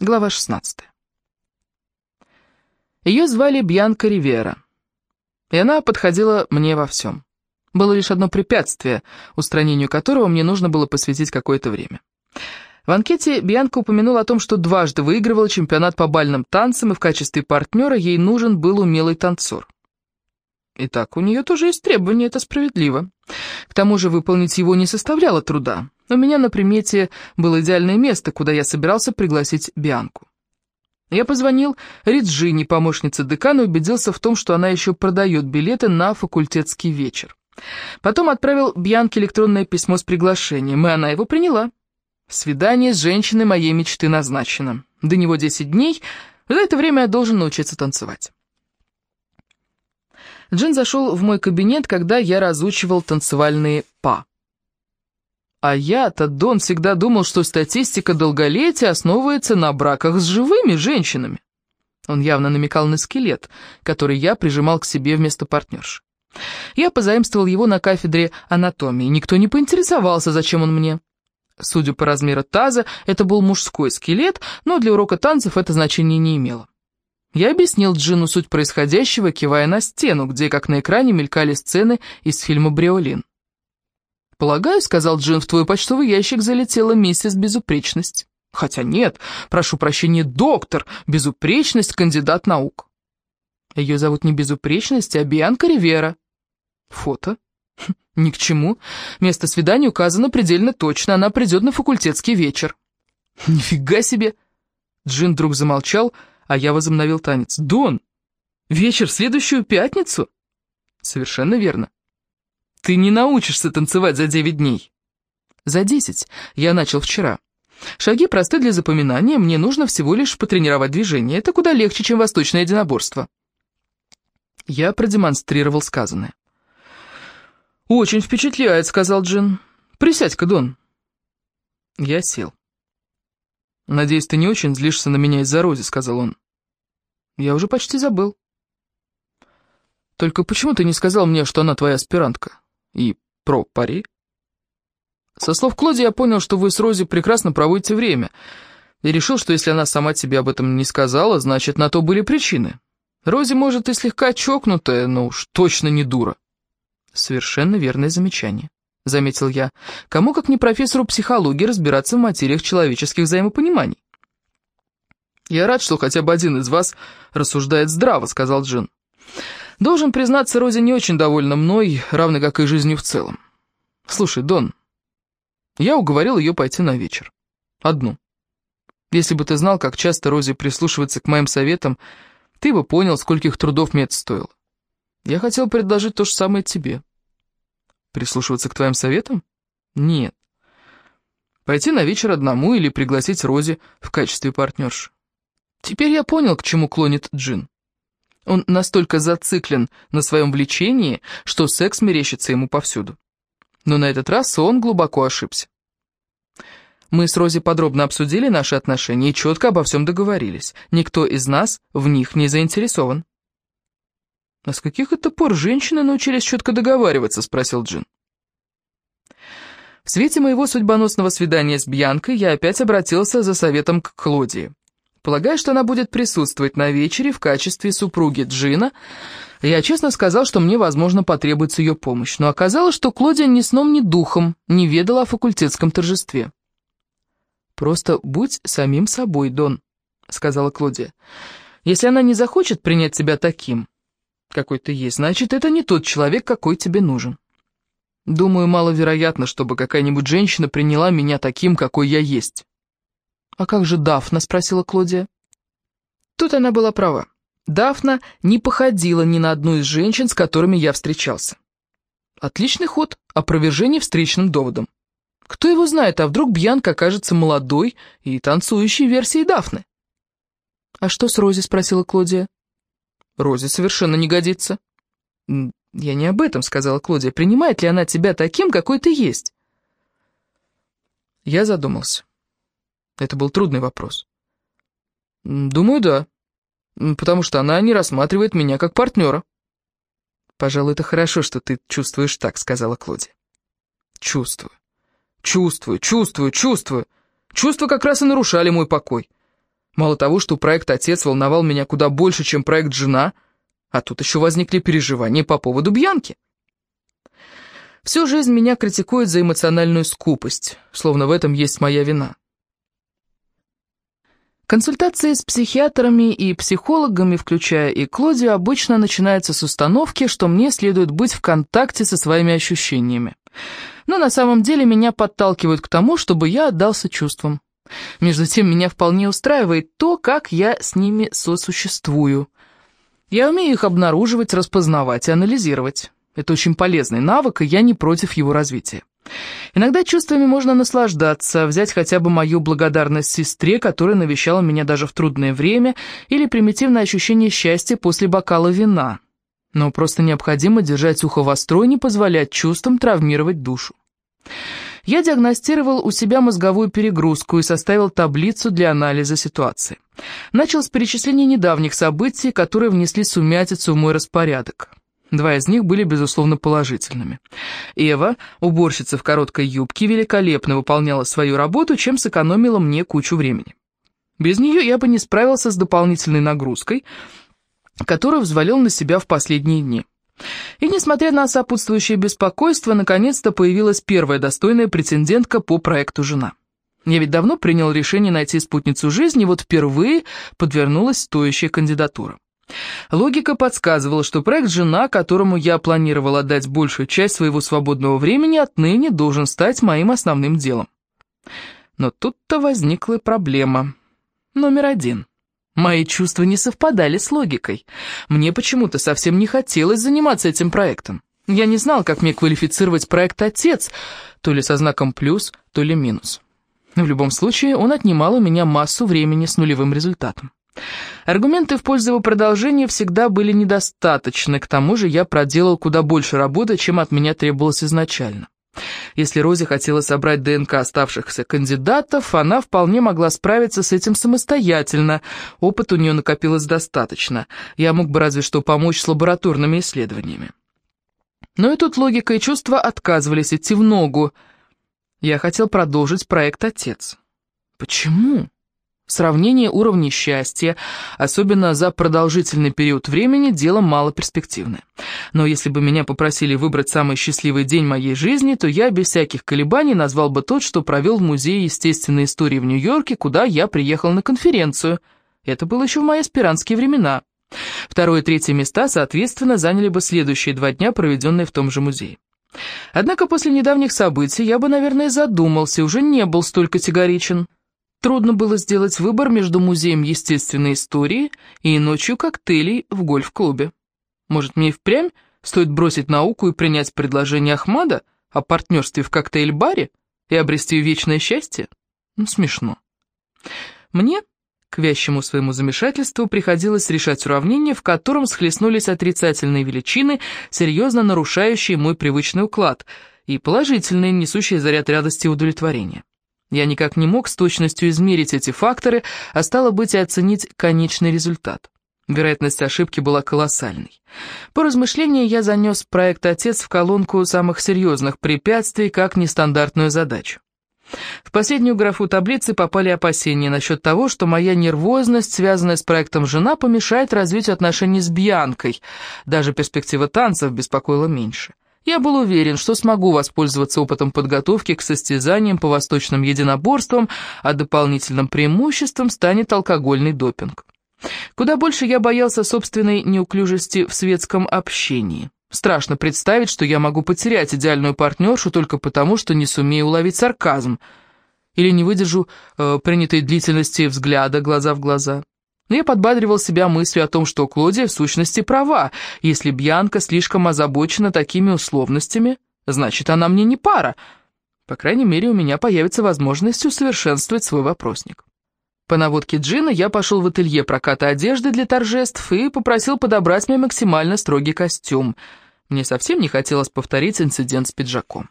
Глава 16. Ее звали Бьянка Ривера, и она подходила мне во всем. Было лишь одно препятствие, устранению которого мне нужно было посвятить какое-то время. В анкете Бьянка упомянула о том, что дважды выигрывала чемпионат по бальным танцам, и в качестве партнера ей нужен был умелый танцор. Итак, у нее тоже есть требование, это справедливо. К тому же выполнить его не составляло труда. У меня на примете было идеальное место, куда я собирался пригласить Бианку. Я позвонил Риджине, помощнице декана, и убедился в том, что она еще продает билеты на факультетский вечер. Потом отправил Бьянке электронное письмо с приглашением, и она его приняла. Свидание с женщиной моей мечты назначено. До него 10 дней, за это время я должен научиться танцевать. Джин зашел в мой кабинет, когда я разучивал танцевальные. А я-то, Дон, всегда думал, что статистика долголетия основывается на браках с живыми женщинами. Он явно намекал на скелет, который я прижимал к себе вместо партнерши. Я позаимствовал его на кафедре анатомии. Никто не поинтересовался, зачем он мне. Судя по размеру таза, это был мужской скелет, но для урока танцев это значение не имело. Я объяснил Джину суть происходящего, кивая на стену, где, как на экране, мелькали сцены из фильма «Бриолин». «Полагаю, — сказал Джин, — в твой почтовый ящик залетела миссис Безупречность. Хотя нет, прошу прощения, доктор, Безупречность, кандидат наук. Ее зовут не Безупречность, а Бианка Ривера. Фото? Хм, ни к чему. Место свидания указано предельно точно, она придет на факультетский вечер. Нифига себе! Джин вдруг замолчал, а я возобновил танец. Дон, вечер в следующую пятницу? Совершенно верно. Ты не научишься танцевать за девять дней. За десять. Я начал вчера. Шаги просты для запоминания, мне нужно всего лишь потренировать движение. Это куда легче, чем восточное единоборство. Я продемонстрировал сказанное. «Очень впечатляет», — сказал Джин. «Присядь-ка, Дон». Я сел. «Надеюсь, ты не очень злишься на меня из-за Рози», — сказал он. «Я уже почти забыл». «Только почему ты не сказал мне, что она твоя аспирантка?» И про пари? Со слов Клоди я понял, что вы с Рози прекрасно проводите время, и решил, что если она сама тебе об этом не сказала, значит, на то были причины. Рози, может, и слегка чокнутая, но уж точно не дура. Совершенно верное замечание, заметил я. Кому, как не профессору психологии, разбираться в материях человеческих взаимопониманий? «Я рад, что хотя бы один из вас рассуждает здраво», — сказал Джин. Должен признаться, Рози не очень довольна мной, равно как и жизнью в целом. Слушай, Дон, я уговорил ее пойти на вечер. Одну. Если бы ты знал, как часто Рози прислушивается к моим советам, ты бы понял, скольких трудов мне это стоило. Я хотел предложить то же самое тебе. Прислушиваться к твоим советам? Нет. Пойти на вечер одному или пригласить Рози в качестве партнерши. Теперь я понял, к чему клонит Джин. Он настолько зациклен на своем влечении, что секс мерещится ему повсюду. Но на этот раз он глубоко ошибся. Мы с Рози подробно обсудили наши отношения и четко обо всем договорились. Никто из нас в них не заинтересован. «А с каких это пор женщины научились четко договариваться?» — спросил Джин. В свете моего судьбоносного свидания с Бьянкой я опять обратился за советом к Клодии. Полагая, что она будет присутствовать на вечере в качестве супруги Джина, я честно сказал, что мне, возможно, потребуется ее помощь, но оказалось, что Клодия ни сном, ни духом не ведала о факультетском торжестве. «Просто будь самим собой, Дон», — сказала Клодия. «Если она не захочет принять тебя таким, какой ты есть, значит, это не тот человек, какой тебе нужен. Думаю, маловероятно, чтобы какая-нибудь женщина приняла меня таким, какой я есть». «А как же Дафна?» — спросила Клодия. Тут она была права. Дафна не походила ни на одну из женщин, с которыми я встречался. Отличный ход, опровержение встречным доводом. Кто его знает, а вдруг Бьянка окажется молодой и танцующей версией Дафны? «А что с Рози?» — спросила Клодия. «Рози совершенно не годится». «Я не об этом», — сказала Клодия. «Принимает ли она тебя таким, какой ты есть?» Я задумался. Это был трудный вопрос. «Думаю, да. Потому что она не рассматривает меня как партнера». «Пожалуй, это хорошо, что ты чувствуешь так», — сказала Клоди. «Чувствую. Чувствую, чувствую, чувствую. Чувства как раз и нарушали мой покой. Мало того, что проект «Отец» волновал меня куда больше, чем проект «Жена», а тут еще возникли переживания по поводу Бьянки. Всю жизнь меня критикуют за эмоциональную скупость, словно в этом есть моя вина. Консультации с психиатрами и психологами, включая и Клодию, обычно начинаются с установки, что мне следует быть в контакте со своими ощущениями. Но на самом деле меня подталкивают к тому, чтобы я отдался чувствам. Между тем, меня вполне устраивает то, как я с ними сосуществую. Я умею их обнаруживать, распознавать и анализировать. Это очень полезный навык, и я не против его развития. Иногда чувствами можно наслаждаться, взять хотя бы мою благодарность сестре, которая навещала меня даже в трудное время, или примитивное ощущение счастья после бокала вина. Но просто необходимо держать ухо востро и не позволять чувствам травмировать душу. Я диагностировал у себя мозговую перегрузку и составил таблицу для анализа ситуации. Начал с перечисления недавних событий, которые внесли сумятицу в мой распорядок. Два из них были, безусловно, положительными. Эва, уборщица в короткой юбке, великолепно выполняла свою работу, чем сэкономила мне кучу времени. Без нее я бы не справился с дополнительной нагрузкой, которую взвалил на себя в последние дни. И несмотря на сопутствующее беспокойство, наконец-то появилась первая достойная претендентка по проекту «Жена». Я ведь давно принял решение найти спутницу жизни, вот впервые подвернулась стоящая кандидатура. Логика подсказывала, что проект «Жена», которому я планировал отдать большую часть своего свободного времени, отныне должен стать моим основным делом. Но тут-то возникла проблема. Номер один. Мои чувства не совпадали с логикой. Мне почему-то совсем не хотелось заниматься этим проектом. Я не знал, как мне квалифицировать проект «Отец», то ли со знаком «плюс», то ли «минус». В любом случае, он отнимал у меня массу времени с нулевым результатом. Аргументы в пользу его продолжения всегда были недостаточны, к тому же я проделал куда больше работы, чем от меня требовалось изначально. Если Рози хотела собрать ДНК оставшихся кандидатов, она вполне могла справиться с этим самостоятельно. Опыт у нее накопилось достаточно. Я мог бы разве что помочь с лабораторными исследованиями. Но и тут логика и чувства отказывались идти в ногу. Я хотел продолжить проект «Отец». Почему? Сравнение уровней счастья, особенно за продолжительный период времени, дело малоперспективное. Но если бы меня попросили выбрать самый счастливый день моей жизни, то я без всяких колебаний назвал бы тот, что провел в Музее естественной истории в Нью-Йорке, куда я приехал на конференцию. Это было еще в мои аспирантские времена. Второе и третье места, соответственно, заняли бы следующие два дня, проведенные в том же музее. Однако после недавних событий я бы, наверное, задумался, уже не был столь категоричен. Трудно было сделать выбор между музеем естественной истории и ночью коктейлей в гольф-клубе. Может, мне впрямь стоит бросить науку и принять предложение Ахмада о партнерстве в коктейль-баре и обрести вечное счастье? Ну, смешно. Мне, к вящему своему замешательству, приходилось решать уравнение, в котором схлестнулись отрицательные величины, серьезно нарушающие мой привычный уклад, и положительные, несущие заряд радости и удовлетворения. Я никак не мог с точностью измерить эти факторы, а стало быть и оценить конечный результат. Вероятность ошибки была колоссальной. По размышлению я занес проект «Отец» в колонку самых серьезных препятствий как нестандартную задачу. В последнюю графу таблицы попали опасения насчет того, что моя нервозность, связанная с проектом «Жена», помешает развитию отношений с Бьянкой. Даже перспектива танцев беспокоила меньше. Я был уверен, что смогу воспользоваться опытом подготовки к состязаниям по восточным единоборствам, а дополнительным преимуществом станет алкогольный допинг. Куда больше я боялся собственной неуклюжести в светском общении. Страшно представить, что я могу потерять идеальную партнершу только потому, что не сумею уловить сарказм, или не выдержу э, принятой длительности взгляда глаза в глаза. Но я подбадривал себя мыслью о том, что Клодия в сущности права. Если Бьянка слишком озабочена такими условностями, значит, она мне не пара. По крайней мере, у меня появится возможность усовершенствовать свой вопросник. По наводке Джина я пошел в ателье проката одежды для торжеств и попросил подобрать мне максимально строгий костюм. Мне совсем не хотелось повторить инцидент с пиджаком.